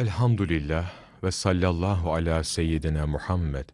Elhamdülillah ve sallallahu ala seyyidina Muhammed.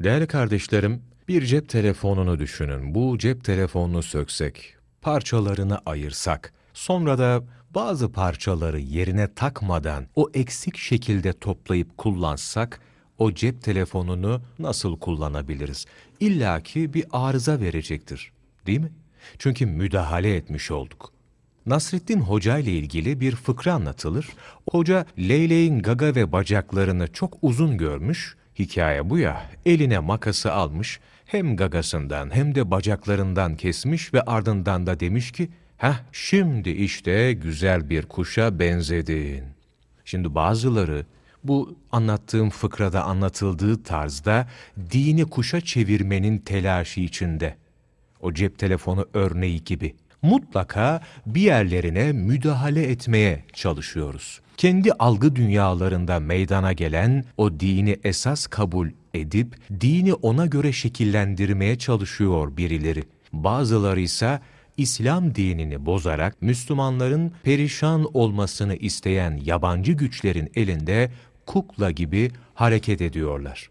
Değerli kardeşlerim, bir cep telefonunu düşünün. Bu cep telefonunu söksek, parçalarını ayırsak, sonra da bazı parçaları yerine takmadan o eksik şekilde toplayıp kullansak, o cep telefonunu nasıl kullanabiliriz? İlla ki bir arıza verecektir, değil mi? Çünkü müdahale etmiş olduk. Nasreddin Hoca ile ilgili bir fıkra anlatılır. Hoca leyleğin gaga ve bacaklarını çok uzun görmüş. Hikaye bu ya. Eline makası almış. Hem gagasından hem de bacaklarından kesmiş ve ardından da demiş ki Heh şimdi işte güzel bir kuşa benzedin. Şimdi bazıları bu anlattığım fıkrada anlatıldığı tarzda dini kuşa çevirmenin telaşı içinde. O cep telefonu örneği gibi mutlaka bir yerlerine müdahale etmeye çalışıyoruz. Kendi algı dünyalarında meydana gelen o dini esas kabul edip dini ona göre şekillendirmeye çalışıyor birileri. Bazıları ise İslam dinini bozarak Müslümanların perişan olmasını isteyen yabancı güçlerin elinde kukla gibi hareket ediyorlar.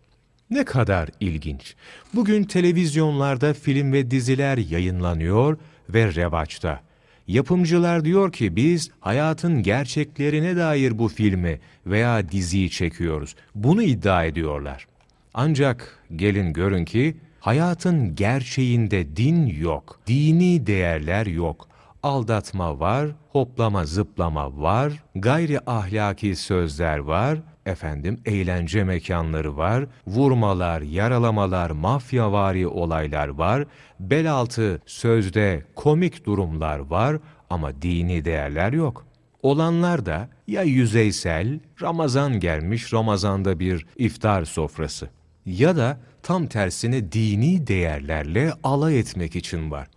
Ne kadar ilginç. Bugün televizyonlarda film ve diziler yayınlanıyor ve revaçta. Yapımcılar diyor ki biz hayatın gerçeklerine dair bu filmi veya diziyi çekiyoruz. Bunu iddia ediyorlar. Ancak gelin görün ki hayatın gerçeğinde din yok, dini değerler yok. Aldatma var, hoplama zıplama var, gayri ahlaki sözler var, efendim eğlence mekanları var, vurmalar, yaralamalar, mafyavari olaylar var, bel altı sözde komik durumlar var ama dini değerler yok. Olanlar da ya yüzeysel, Ramazan gelmiş, Ramazan'da bir iftar sofrası ya da tam tersine dini değerlerle alay etmek için var.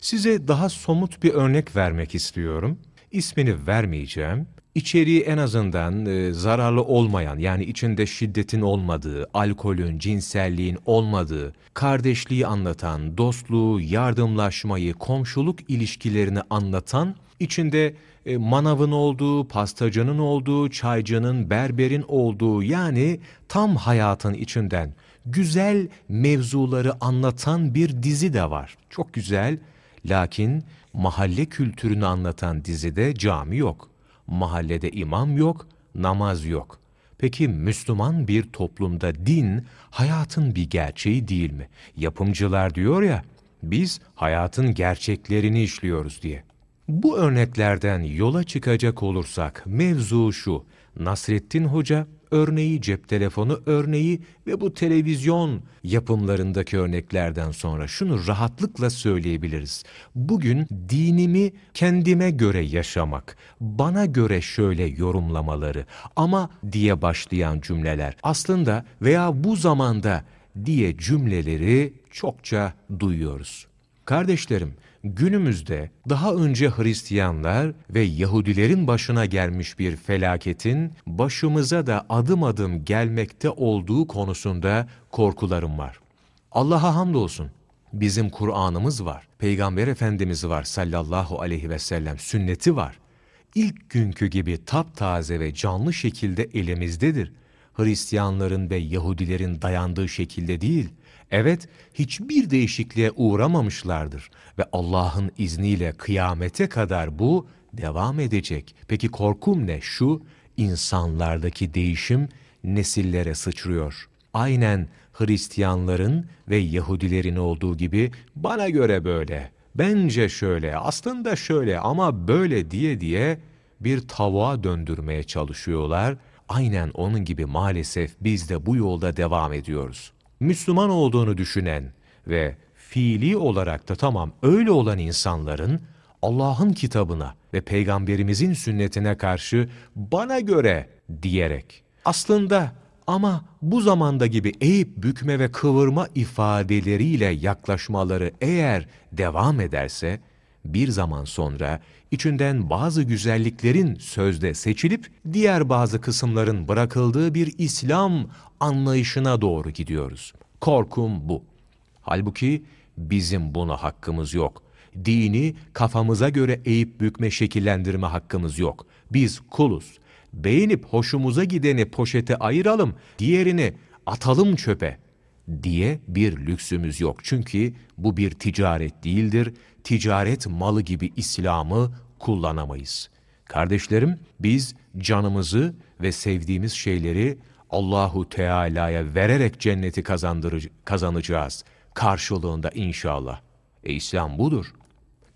Size daha somut bir örnek vermek istiyorum. İsmini vermeyeceğim içeriği en azından e, zararlı olmayan yani içinde şiddetin olmadığı, alkolün, cinselliğin olmadığı, kardeşliği anlatan, dostluğu, yardımlaşmayı, komşuluk ilişkilerini anlatan, içinde e, manavın olduğu, pastacının olduğu, çaycının, berberin olduğu yani tam hayatın içinden güzel mevzuları anlatan bir dizi de var. Çok güzel lakin mahalle kültürünü anlatan dizide cami yok mahallede imam yok, namaz yok. Peki Müslüman bir toplumda din hayatın bir gerçeği değil mi? Yapımcılar diyor ya, biz hayatın gerçeklerini işliyoruz diye. Bu örneklerden yola çıkacak olursak mevzu şu, Nasrettin Hoca örneği, cep telefonu örneği ve bu televizyon yapımlarındaki örneklerden sonra şunu rahatlıkla söyleyebiliriz. Bugün dinimi kendime göre yaşamak, bana göre şöyle yorumlamaları ama diye başlayan cümleler aslında veya bu zamanda diye cümleleri çokça duyuyoruz. Kardeşlerim, günümüzde daha önce Hristiyanlar ve Yahudilerin başına gelmiş bir felaketin başımıza da adım adım gelmekte olduğu konusunda korkularım var. Allah'a hamdolsun. Bizim Kur'an'ımız var, Peygamber Efendimiz var sallallahu aleyhi ve sellem, sünneti var. İlk günkü gibi taptaze ve canlı şekilde elimizdedir. Hristiyanların ve Yahudilerin dayandığı şekilde değil, Evet, hiçbir değişikliğe uğramamışlardır ve Allah'ın izniyle kıyamete kadar bu devam edecek. Peki korkum ne? Şu, insanlardaki değişim nesillere sıçrıyor. Aynen Hristiyanların ve Yahudilerin olduğu gibi bana göre böyle, bence şöyle, aslında şöyle ama böyle diye diye bir tavuğa döndürmeye çalışıyorlar. Aynen onun gibi maalesef biz de bu yolda devam ediyoruz. Müslüman olduğunu düşünen ve fiili olarak da tamam öyle olan insanların Allah'ın kitabına ve peygamberimizin sünnetine karşı bana göre diyerek aslında ama bu zamanda gibi eğip bükme ve kıvırma ifadeleriyle yaklaşmaları eğer devam ederse bir zaman sonra içinden bazı güzelliklerin sözde seçilip diğer bazı kısımların bırakıldığı bir İslam anlayışına doğru gidiyoruz. Korkum bu. Halbuki bizim buna hakkımız yok. Dini kafamıza göre eğip bükme şekillendirme hakkımız yok. Biz kuluz. Beğenip hoşumuza gideni poşete ayıralım, diğerini atalım çöpe diye bir lüksümüz yok. Çünkü bu bir ticaret değildir. Ticaret malı gibi İslam'ı kullanamayız. Kardeşlerim, biz canımızı ve sevdiğimiz şeyleri Allahu Teala'ya vererek cenneti kazanacağız. Karşılığında inşallah. E İslam budur.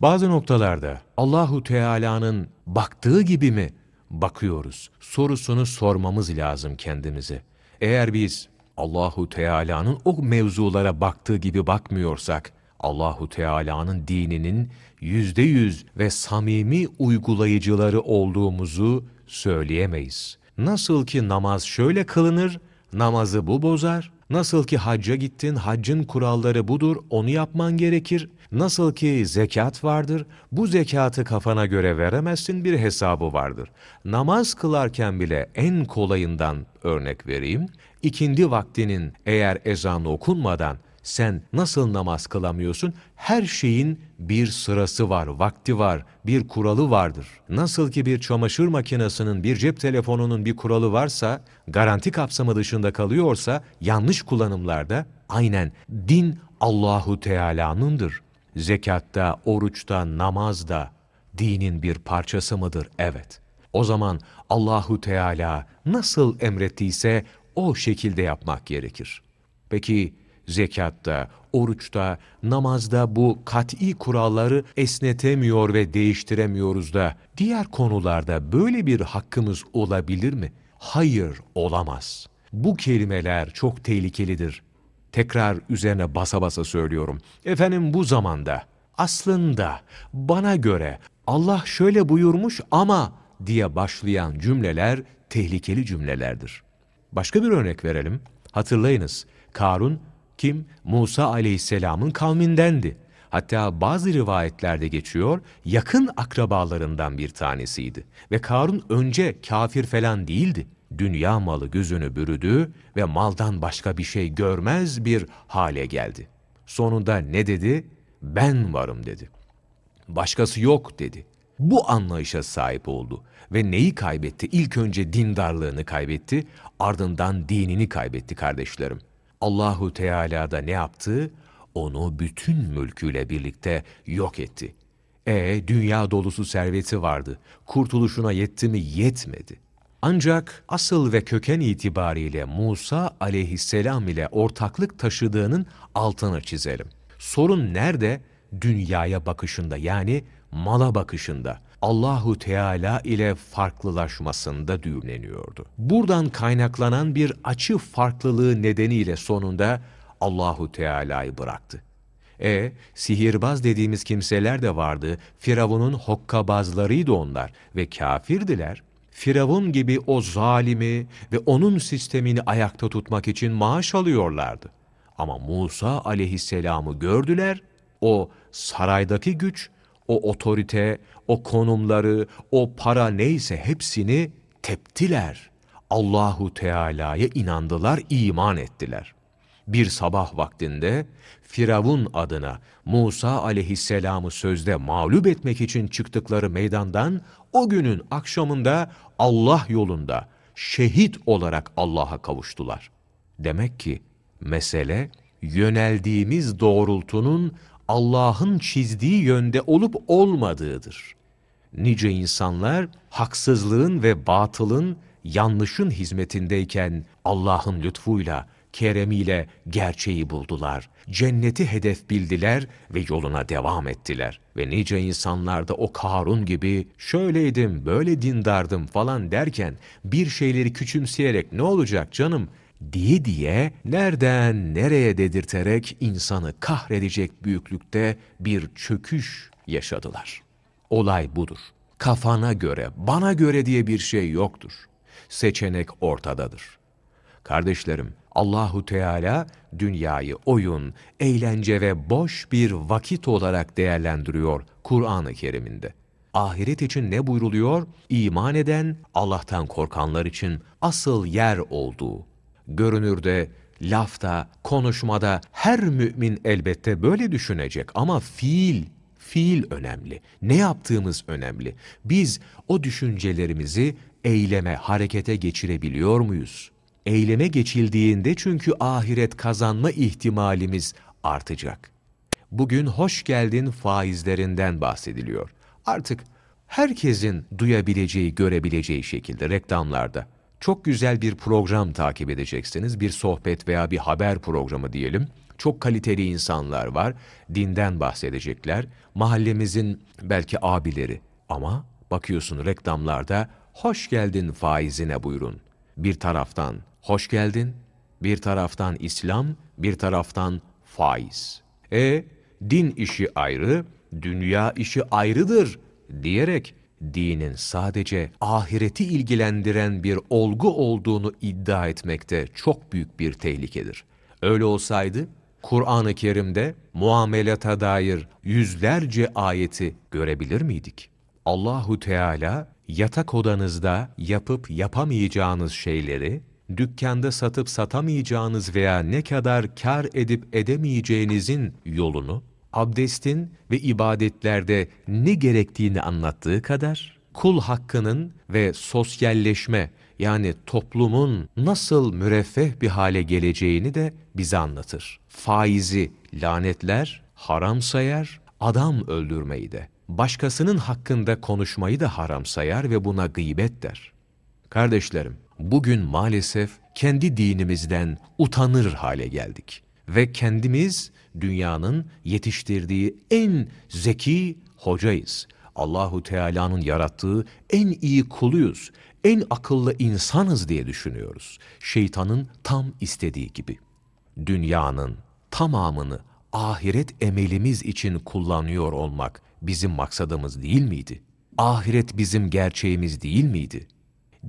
Bazı noktalarda Allahu Teala'nın baktığı gibi mi bakıyoruz? Sorusunu sormamız lazım kendimize. Eğer biz Allahu Teala'nın o mevzulara baktığı gibi bakmıyorsak, Allahu Teala'nın dininin yüzde yüz ve samimi uygulayıcıları olduğumuzu söyleyemeyiz. Nasıl ki namaz şöyle kılınır, namazı bu bozar. Nasıl ki hacca gittin, haccın kuralları budur, onu yapman gerekir. Nasıl ki zekat vardır, bu zekatı kafana göre veremezsin, bir hesabı vardır. Namaz kılarken bile en kolayından örnek vereyim. İkindi vaktinin eğer ezanı okunmadan sen nasıl namaz kılamıyorsun? Her şeyin bir sırası var, vakti var, bir kuralı vardır. Nasıl ki bir çamaşır makinesinin, bir cep telefonunun bir kuralı varsa, garanti kapsamı dışında kalıyorsa, yanlış kullanımlarda, aynen din Allahu Teala'nındır. Zekatta, oruçta, namazda dinin bir parçası mıdır? Evet. O zaman Allahu Teala nasıl emrettiyse o şekilde yapmak gerekir. Peki zekatta, oruçta, namazda bu kat'i kuralları esnetemiyor ve değiştiremiyoruz da diğer konularda böyle bir hakkımız olabilir mi? Hayır, olamaz. Bu kelimeler çok tehlikelidir. Tekrar üzerine basa basa söylüyorum. Efendim bu zamanda aslında bana göre Allah şöyle buyurmuş ama diye başlayan cümleler tehlikeli cümlelerdir. Başka bir örnek verelim. Hatırlayınız, Karun kim? Musa aleyhisselamın kavmindendi. Hatta bazı rivayetlerde geçiyor, yakın akrabalarından bir tanesiydi. Ve Karun önce kafir falan değildi. Dünya malı gözünü bürüdü ve maldan başka bir şey görmez bir hale geldi. Sonunda ne dedi? Ben varım dedi. Başkası yok dedi. Bu anlayışa sahip oldu ve neyi kaybetti? İlk önce dindarlığını kaybetti, ardından dinini kaybetti kardeşlerim. Allahu Teala da ne yaptı? Onu bütün mülküyle birlikte yok etti. E dünya dolusu serveti vardı. Kurtuluşuna yetti mi? Yetmedi. Ancak asıl ve köken itibariyle Musa aleyhisselam ile ortaklık taşıdığının altını çizelim. Sorun nerede? Dünyaya bakışında yani mala bakışında. Allahu Teala ile farklılaşmasında düğümleniyordu. Buradan kaynaklanan bir açı farklılığı nedeniyle sonunda Allahu Teala'yı bıraktı. E, sihirbaz dediğimiz kimseler de vardı. Firavun'un hokkabazlarıydı onlar ve kafirdiler. Firavun gibi o zalimi ve onun sistemini ayakta tutmak için maaş alıyorlardı. Ama Musa aleyhisselamı gördüler, o saraydaki güç, o otorite, o konumları, o para neyse hepsini teptiler. Allahu Teala'ya inandılar, iman ettiler. Bir sabah vaktinde Firavun adına Musa aleyhisselamı sözde mağlup etmek için çıktıkları meydandan o günün akşamında Allah yolunda şehit olarak Allah'a kavuştular. Demek ki mesele yöneldiğimiz doğrultunun Allah'ın çizdiği yönde olup olmadığıdır. Nice insanlar haksızlığın ve batılın, yanlışın hizmetindeyken Allah'ın lütfuyla, keremiyle gerçeği buldular. Cenneti hedef bildiler ve yoluna devam ettiler. Ve nice insanlar da o Karun gibi şöyleydim, böyle dindardım falan derken bir şeyleri küçümseyerek ne olacak canım diye diye nereden nereye dedirterek insanı kahredecek büyüklükte bir çöküş yaşadılar. Olay budur. Kafana göre, bana göre diye bir şey yoktur. Seçenek ortadadır. Kardeşlerim, Allahu Teala dünyayı oyun, eğlence ve boş bir vakit olarak değerlendiriyor Kur'an-ı Kerim'inde. Ahiret için ne buyruluyor? İman eden, Allah'tan korkanlar için asıl yer olduğu, görünürde, lafta, konuşmada her mümin elbette böyle düşünecek ama fiil, fiil önemli. Ne yaptığımız önemli. Biz o düşüncelerimizi eyleme, harekete geçirebiliyor muyuz? Eyleme geçildiğinde çünkü ahiret kazanma ihtimalimiz artacak. Bugün hoş geldin faizlerinden bahsediliyor. Artık herkesin duyabileceği, görebileceği şekilde reklamlarda çok güzel bir program takip edeceksiniz. Bir sohbet veya bir haber programı diyelim. Çok kaliteli insanlar var. Dinden bahsedecekler. Mahallemizin belki abileri. Ama bakıyorsun reklamlarda hoş geldin faizine buyurun. Bir taraftan hoş geldin, bir taraftan İslam, bir taraftan faiz. E din işi ayrı, dünya işi ayrıdır diyerek dinin sadece ahireti ilgilendiren bir olgu olduğunu iddia etmekte çok büyük bir tehlikedir. Öyle olsaydı Kur'an-ı Kerim'de muamelata dair yüzlerce ayeti görebilir miydik? Allahu Teala yatak odanızda yapıp yapamayacağınız şeyleri, dükkanda satıp satamayacağınız veya ne kadar kar edip edemeyeceğinizin yolunu, abdestin ve ibadetlerde ne gerektiğini anlattığı kadar, kul hakkının ve sosyalleşme yani toplumun nasıl müreffeh bir hale geleceğini de bize anlatır. Faizi lanetler, haram sayar, adam öldürmeyi de, başkasının hakkında konuşmayı da haram sayar ve buna gıybet der. Kardeşlerim, bugün maalesef kendi dinimizden utanır hale geldik. Ve kendimiz dünyanın yetiştirdiği en zeki hocayız. Allahu Teala'nın yarattığı en iyi kuluyuz. En akıllı insanız diye düşünüyoruz. Şeytanın tam istediği gibi. Dünyanın tamamını ahiret emelimiz için kullanıyor olmak bizim maksadımız değil miydi? Ahiret bizim gerçeğimiz değil miydi?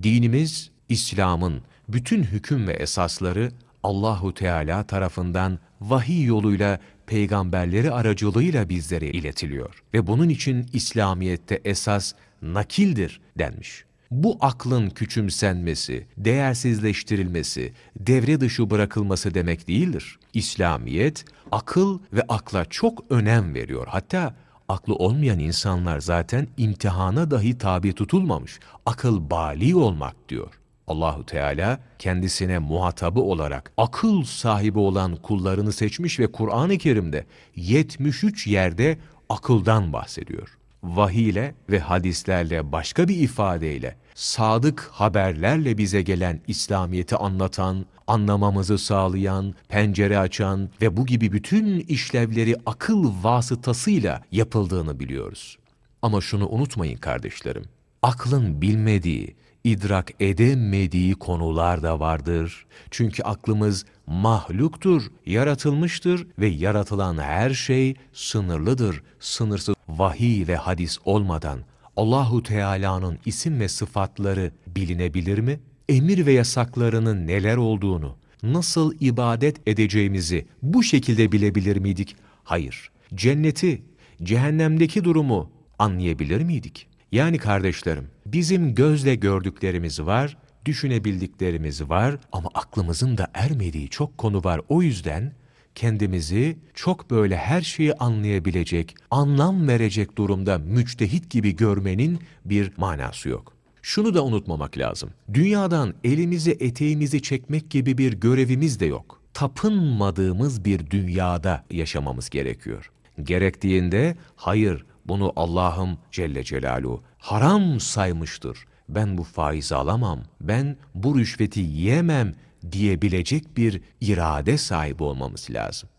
Dinimiz, İslam'ın bütün hüküm ve esasları Allahu Teala tarafından vahiy yoluyla peygamberleri aracılığıyla bizlere iletiliyor ve bunun için İslamiyette esas nakildir denmiş. Bu aklın küçümsenmesi, değersizleştirilmesi, devre dışı bırakılması demek değildir. İslamiyet akıl ve akla çok önem veriyor. Hatta aklı olmayan insanlar zaten imtihana dahi tabi tutulmamış. Akıl bali olmak diyor. Allahu Teala kendisine muhatabı olarak akıl sahibi olan kullarını seçmiş ve Kur'an-ı Kerim'de 73 yerde akıldan bahsediyor. Vahiy ile ve hadislerle başka bir ifadeyle sadık haberlerle bize gelen İslamiyet'i anlatan, anlamamızı sağlayan, pencere açan ve bu gibi bütün işlevleri akıl vasıtasıyla yapıldığını biliyoruz. Ama şunu unutmayın kardeşlerim. Aklın bilmediği, idrak edemediği konular da vardır. Çünkü aklımız mahluktur, yaratılmıştır ve yaratılan her şey sınırlıdır. Sınırsız vahiy ve hadis olmadan Allahu Teala'nın isim ve sıfatları bilinebilir mi? Emir ve yasaklarının neler olduğunu, nasıl ibadet edeceğimizi bu şekilde bilebilir miydik? Hayır. Cenneti, cehennemdeki durumu anlayabilir miydik? Yani kardeşlerim, bizim gözle gördüklerimiz var, düşünebildiklerimiz var ama aklımızın da ermediği çok konu var. O yüzden kendimizi çok böyle her şeyi anlayabilecek, anlam verecek durumda müçtehit gibi görmenin bir manası yok. Şunu da unutmamak lazım. Dünyadan elimizi eteğimizi çekmek gibi bir görevimiz de yok. Tapınmadığımız bir dünyada yaşamamız gerekiyor. Gerektiğinde hayır bunu Allah'ım Celle Celaluhu haram saymıştır. Ben bu faizi alamam, ben bu rüşveti yiyemem diyebilecek bir irade sahibi olmamız lazım.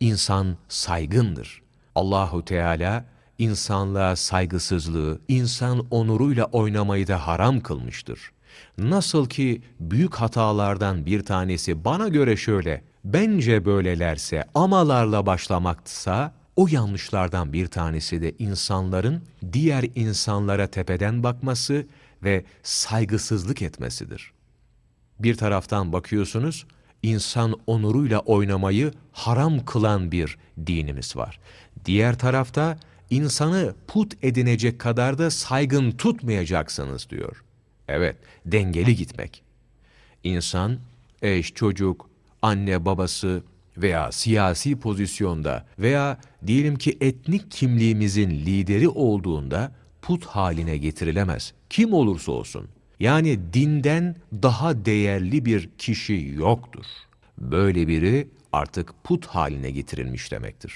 İnsan saygındır. Allahu Teala insanlığa saygısızlığı, insan onuruyla oynamayı da haram kılmıştır. Nasıl ki büyük hatalardan bir tanesi bana göre şöyle, bence böylelerse amalarla başlamaksa, o yanlışlardan bir tanesi de insanların diğer insanlara tepeden bakması ve saygısızlık etmesidir. Bir taraftan bakıyorsunuz, insan onuruyla oynamayı haram kılan bir dinimiz var. Diğer tarafta insanı put edinecek kadar da saygın tutmayacaksınız diyor. Evet, dengeli gitmek. İnsan, eş, çocuk, anne, babası veya siyasi pozisyonda veya diyelim ki etnik kimliğimizin lideri olduğunda put haline getirilemez. Kim olursa olsun. Yani dinden daha değerli bir kişi yoktur. Böyle biri artık put haline getirilmiş demektir.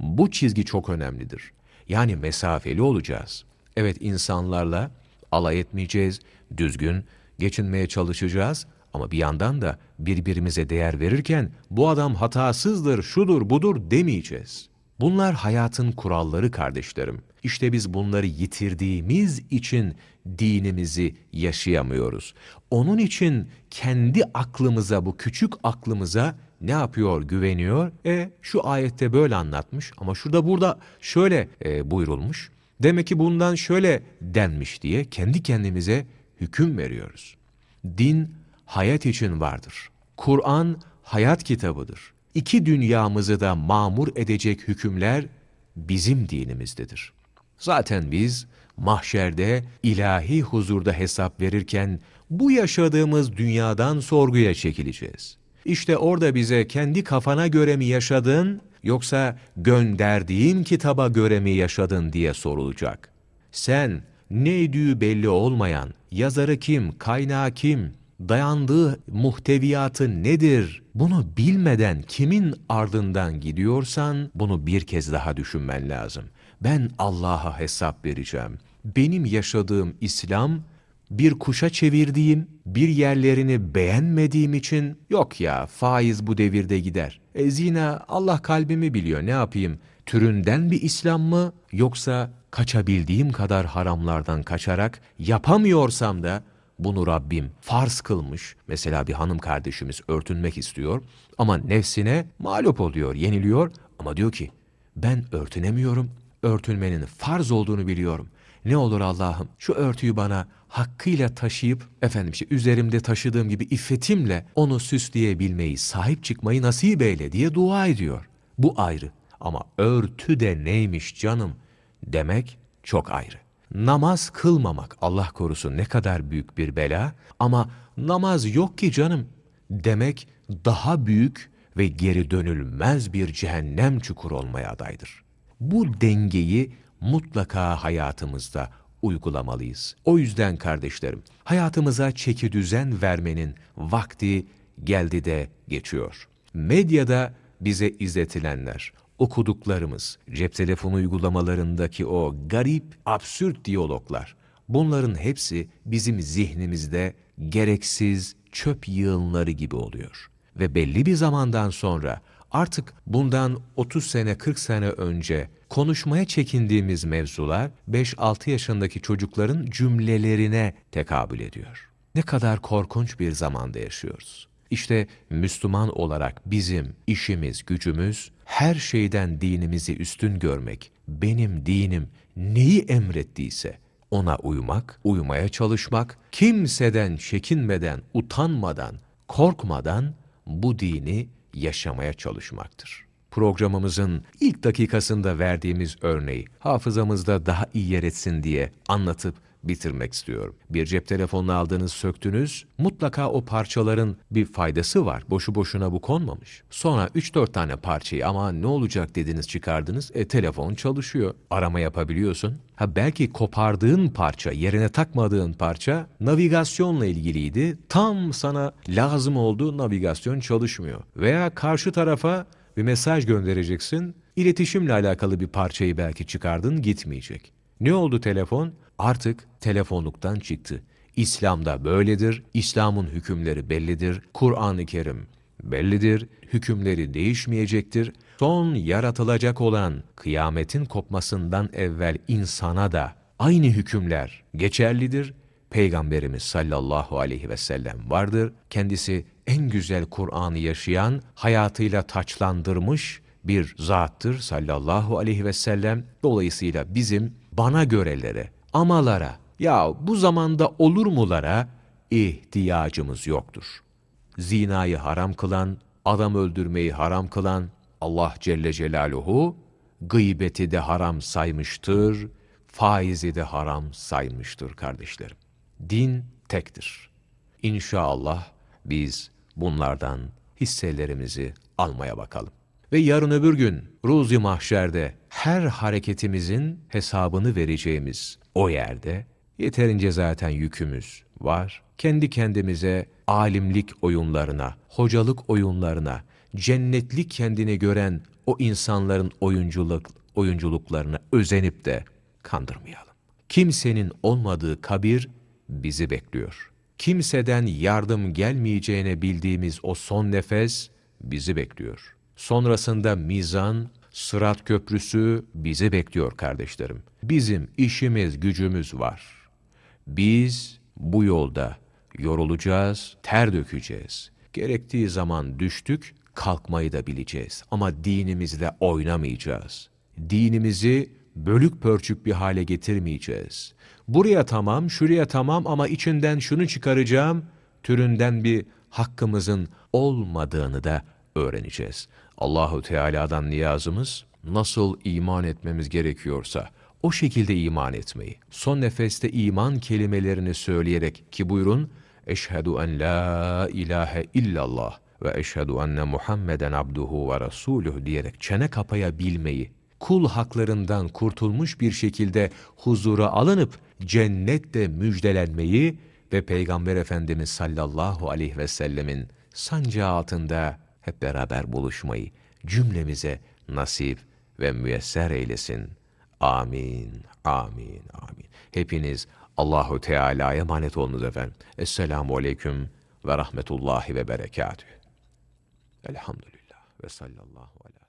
Bu çizgi çok önemlidir. Yani mesafeli olacağız. Evet insanlarla alay etmeyeceğiz, düzgün geçinmeye çalışacağız ama bir yandan da birbirimize değer verirken bu adam hatasızdır, şudur, budur demeyeceğiz. Bunlar hayatın kuralları kardeşlerim. İşte biz bunları yitirdiğimiz için dinimizi yaşayamıyoruz. Onun için kendi aklımıza, bu küçük aklımıza ne yapıyor, güveniyor? E şu ayette böyle anlatmış ama şurada burada şöyle e, buyurulmuş. Demek ki bundan şöyle denmiş diye kendi kendimize hüküm veriyoruz. Din hayat için vardır. Kur'an hayat kitabıdır. İki dünyamızı da mamur edecek hükümler bizim dinimizdedir. Zaten biz mahşerde ilahi huzurda hesap verirken bu yaşadığımız dünyadan sorguya çekileceğiz. İşte orada bize kendi kafana göre mi yaşadın yoksa gönderdiğim kitaba göre mi yaşadın diye sorulacak. Sen neydi belli olmayan, yazarı kim, kaynağı kim, dayandığı muhteviyatı nedir? Bunu bilmeden kimin ardından gidiyorsan bunu bir kez daha düşünmen lazım. Ben Allah'a hesap vereceğim. Benim yaşadığım İslam bir kuşa çevirdiğim, bir yerlerini beğenmediğim için yok ya faiz bu devirde gider. E zina Allah kalbimi biliyor ne yapayım? Türünden bir İslam mı yoksa kaçabildiğim kadar haramlardan kaçarak yapamıyorsam da bunu Rabbim farz kılmış. Mesela bir hanım kardeşimiz örtünmek istiyor ama nefsine mağlup oluyor, yeniliyor ama diyor ki ben örtünemiyorum, örtünmenin farz olduğunu biliyorum. Ne olur Allah'ım şu örtüyü bana hakkıyla taşıyıp efendim işte üzerimde taşıdığım gibi iffetimle onu süsleyebilmeyi, sahip çıkmayı nasip eyle diye dua ediyor. Bu ayrı. Ama örtü de neymiş canım demek çok ayrı. Namaz kılmamak Allah korusun ne kadar büyük bir bela ama namaz yok ki canım demek daha büyük ve geri dönülmez bir cehennem çukur olmaya adaydır. Bu dengeyi mutlaka hayatımızda uygulamalıyız. O yüzden kardeşlerim, hayatımıza çeki düzen vermenin vakti geldi de geçiyor. Medyada bize izletilenler, okuduklarımız, cep telefonu uygulamalarındaki o garip, absürt diyaloglar, bunların hepsi bizim zihnimizde gereksiz çöp yığınları gibi oluyor. Ve belli bir zamandan sonra artık bundan 30 sene 40 sene önce konuşmaya çekindiğimiz mevzular 5-6 yaşındaki çocukların cümlelerine tekabül ediyor. Ne kadar korkunç bir zamanda yaşıyoruz. İşte Müslüman olarak bizim işimiz, gücümüz her şeyden dinimizi üstün görmek. Benim dinim neyi emrettiyse ona uymak, uymaya çalışmak, kimseden çekinmeden, utanmadan, korkmadan bu dini yaşamaya çalışmaktır. Programımızın ilk dakikasında verdiğimiz örneği hafızamızda daha iyi yer etsin diye anlatıp bitirmek istiyorum. Bir cep telefonunu aldınız, söktünüz. Mutlaka o parçaların bir faydası var. Boşu boşuna bu konmamış. Sonra 3-4 tane parçayı ama ne olacak dediniz çıkardınız. E telefon çalışıyor. Arama yapabiliyorsun. Ha belki kopardığın parça, yerine takmadığın parça navigasyonla ilgiliydi. Tam sana lazım olduğu navigasyon çalışmıyor. Veya karşı tarafa bir mesaj göndereceksin. İletişimle alakalı bir parçayı belki çıkardın gitmeyecek. Ne oldu telefon? Artık telefonluktan çıktı. İslam'da böyledir, İslam'ın hükümleri bellidir, Kur'an-ı Kerim bellidir, hükümleri değişmeyecektir. Son yaratılacak olan kıyametin kopmasından evvel insana da aynı hükümler geçerlidir. Peygamberimiz sallallahu aleyhi ve sellem vardır. Kendisi en güzel Kur'an'ı yaşayan, hayatıyla taçlandırmış bir zattır sallallahu aleyhi ve sellem. Dolayısıyla bizim bana görelere, amalara, ya bu zamanda olur mulara ihtiyacımız yoktur. Zinayı haram kılan, adam öldürmeyi haram kılan Allah Celle Celaluhu gıybeti de haram saymıştır, faizi de haram saymıştır kardeşlerim. Din tektir. İnşallah biz bunlardan hisselerimizi almaya bakalım. Ve yarın öbür gün Ruzi Mahşer'de her hareketimizin hesabını vereceğimiz o yerde yeterince zaten yükümüz Var. Kendi kendimize alimlik oyunlarına, hocalık oyunlarına, cennetlik kendini gören o insanların oyunculuk oyunculuklarına özenip de kandırmayalım. Kimsenin olmadığı kabir bizi bekliyor. Kimseden yardım gelmeyeceğine bildiğimiz o son nefes bizi bekliyor. Sonrasında mizan, sırat köprüsü bizi bekliyor kardeşlerim. Bizim işimiz, gücümüz var. Biz bu yolda yorulacağız, ter dökeceğiz. Gerektiği zaman düştük, kalkmayı da bileceğiz. Ama dinimizle oynamayacağız. Dinimizi bölük pörçük bir hale getirmeyeceğiz. Buraya tamam, şuraya tamam ama içinden şunu çıkaracağım, türünden bir hakkımızın olmadığını da öğreneceğiz. Allahu Teala'dan niyazımız nasıl iman etmemiz gerekiyorsa o şekilde iman etmeyi. Son nefeste iman kelimelerini söyleyerek ki buyurun eşhedü en la ilahe illallah ve eşhedü enne Muhammeden abduhu ve resuluh diyerek çene kapayabilmeyi, kul haklarından kurtulmuş bir şekilde huzura alınıp cennette müjdelenmeyi ve Peygamber Efendimiz sallallahu aleyhi ve sellemin sancağı altında hep beraber buluşmayı cümlemize nasip ve müyesser eylesin. Amin, amin, amin. Hepiniz Allahu Teala'ya emanet olunuz efendim. Esselamu aleyküm ve rahmetullahi ve berekatüh. Elhamdülillah ve sallallahu seyyidina.